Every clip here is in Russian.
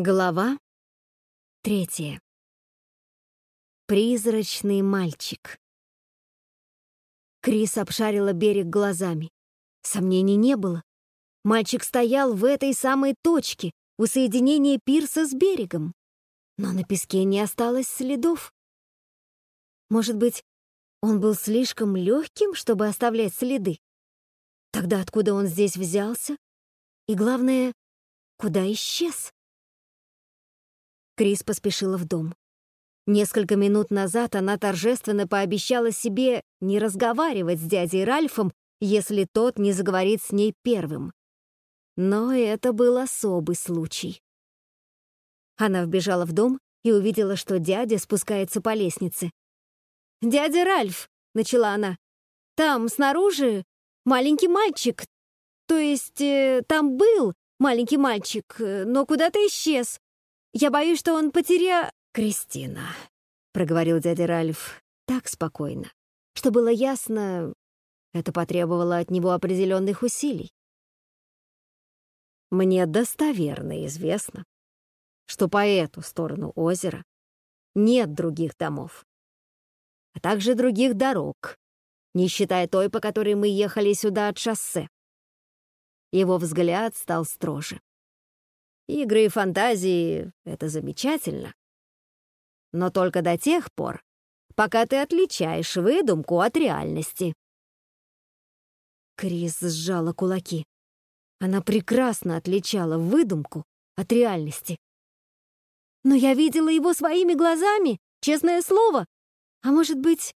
Глава третья. Призрачный мальчик. Крис обшарила берег глазами. Сомнений не было. Мальчик стоял в этой самой точке, у соединения пирса с берегом. Но на песке не осталось следов. Может быть, он был слишком легким, чтобы оставлять следы? Тогда откуда он здесь взялся? И главное, куда исчез? Крис поспешила в дом. Несколько минут назад она торжественно пообещала себе не разговаривать с дядей Ральфом, если тот не заговорит с ней первым. Но это был особый случай. Она вбежала в дом и увидела, что дядя спускается по лестнице. «Дядя Ральф!» — начала она. «Там, снаружи, маленький мальчик. То есть, э, там был маленький мальчик, э, но куда-то исчез. Я боюсь, что он потеря...» «Кристина», — проговорил дядя Ральф так спокойно, что было ясно, это потребовало от него определенных усилий. «Мне достоверно известно, что по эту сторону озера нет других домов, а также других дорог, не считая той, по которой мы ехали сюда от шоссе. Его взгляд стал строже. Игры и фантазии — это замечательно. Но только до тех пор, пока ты отличаешь выдумку от реальности. Крис сжала кулаки. Она прекрасно отличала выдумку от реальности. Но я видела его своими глазами, честное слово. А может быть...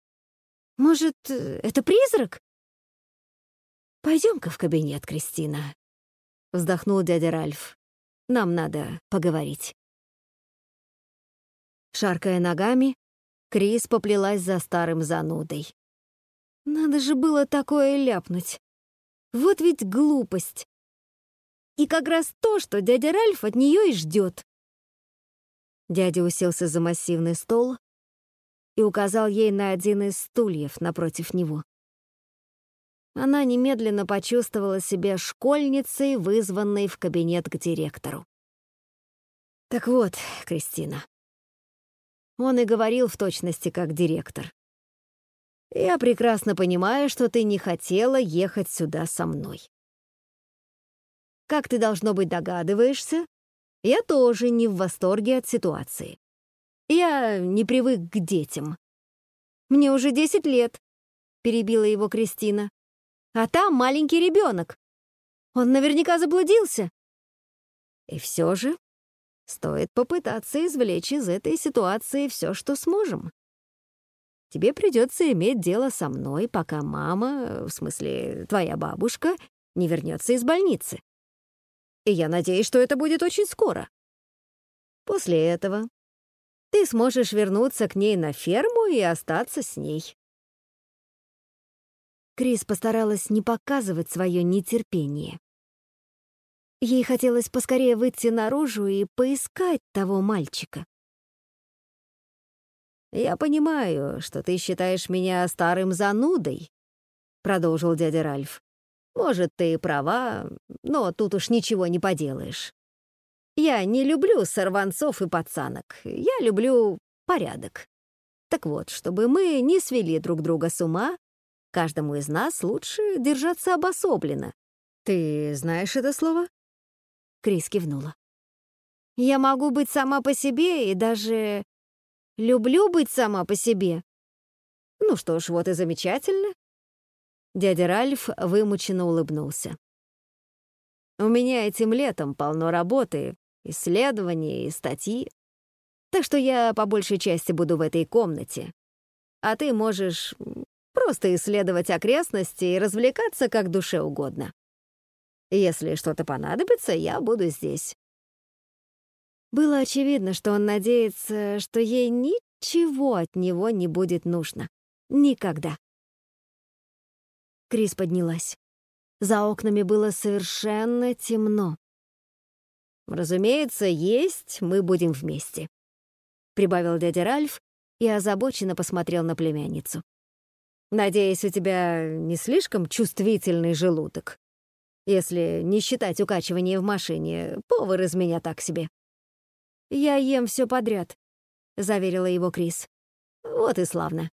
Может, это призрак? Пойдем-ка в кабинет, Кристина. Вздохнул дядя Ральф. Нам надо поговорить. Шаркая ногами, Крис поплелась за старым занудой. Надо же было такое ляпнуть. Вот ведь глупость. И как раз то, что дядя Ральф от нее и ждет. Дядя уселся за массивный стол и указал ей на один из стульев напротив него. Она немедленно почувствовала себя школьницей, вызванной в кабинет к директору. Так вот, Кристина. Он и говорил в точности как директор. Я прекрасно понимаю, что ты не хотела ехать сюда со мной. Как ты, должно быть, догадываешься, я тоже не в восторге от ситуации. Я не привык к детям. Мне уже десять лет, перебила его Кристина. А там маленький ребенок. Он наверняка заблудился. И все же стоит попытаться извлечь из этой ситуации все, что сможем. Тебе придется иметь дело со мной, пока мама, в смысле твоя бабушка, не вернется из больницы. И я надеюсь, что это будет очень скоро. После этого ты сможешь вернуться к ней на ферму и остаться с ней. Крис постаралась не показывать свое нетерпение. Ей хотелось поскорее выйти наружу и поискать того мальчика. «Я понимаю, что ты считаешь меня старым занудой», — продолжил дядя Ральф. «Может, ты права, но тут уж ничего не поделаешь. Я не люблю сорванцов и пацанок, я люблю порядок. Так вот, чтобы мы не свели друг друга с ума, Каждому из нас лучше держаться обособленно. Ты знаешь это слово?» Крис кивнула. «Я могу быть сама по себе и даже люблю быть сама по себе». «Ну что ж, вот и замечательно». Дядя Ральф вымученно улыбнулся. «У меня этим летом полно работы, исследований и статьи. Так что я по большей части буду в этой комнате. А ты можешь Просто исследовать окрестности и развлекаться как душе угодно. Если что-то понадобится, я буду здесь». Было очевидно, что он надеется, что ей ничего от него не будет нужно. Никогда. Крис поднялась. За окнами было совершенно темно. «Разумеется, есть мы будем вместе», — прибавил дядя Ральф и озабоченно посмотрел на племянницу. Надеюсь, у тебя не слишком чувствительный желудок. Если не считать укачивания в машине, повар из меня так себе. «Я ем все подряд», — заверила его Крис. «Вот и славно».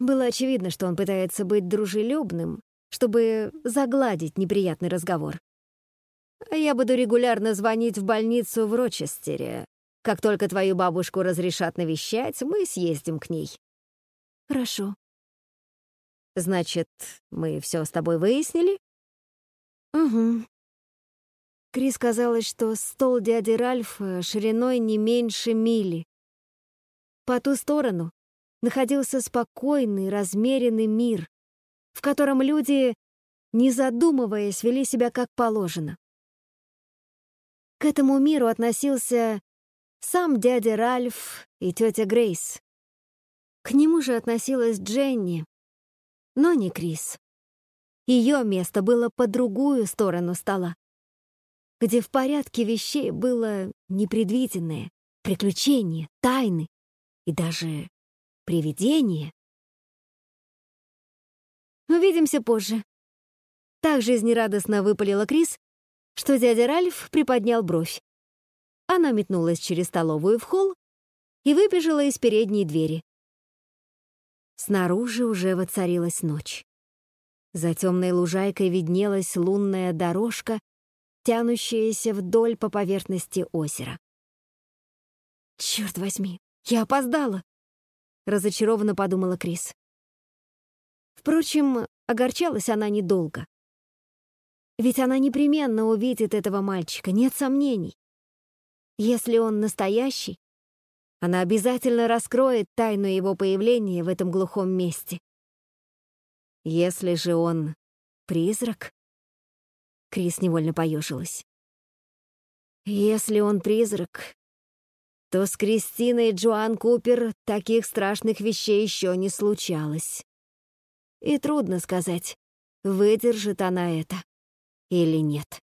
Было очевидно, что он пытается быть дружелюбным, чтобы загладить неприятный разговор. «Я буду регулярно звонить в больницу в Рочестере. Как только твою бабушку разрешат навещать, мы съездим к ней». «Хорошо». «Значит, мы все с тобой выяснили?» «Угу», Крис казалось, что стол дяди Ральфа шириной не меньше мили. По ту сторону находился спокойный, размеренный мир, в котором люди, не задумываясь, вели себя как положено. К этому миру относился сам дядя Ральф и тетя Грейс. К нему же относилась Дженни, но не Крис. Ее место было по другую сторону стола где в порядке вещей было непредвиденное, приключения, тайны и даже привидения. Увидимся позже. Так жизнерадостно выпалила Крис, что дядя Ральф приподнял бровь. Она метнулась через столовую в холл и выбежала из передней двери. Снаружи уже воцарилась ночь. За темной лужайкой виднелась лунная дорожка тянущаяся вдоль по поверхности озера. «Черт возьми, я опоздала!» — разочарованно подумала Крис. Впрочем, огорчалась она недолго. Ведь она непременно увидит этого мальчика, нет сомнений. Если он настоящий, она обязательно раскроет тайну его появления в этом глухом месте. Если же он призрак, Крис невольно поежилась. Если он призрак, то с Кристиной Джоан Купер таких страшных вещей еще не случалось. И трудно сказать, выдержит она это или нет.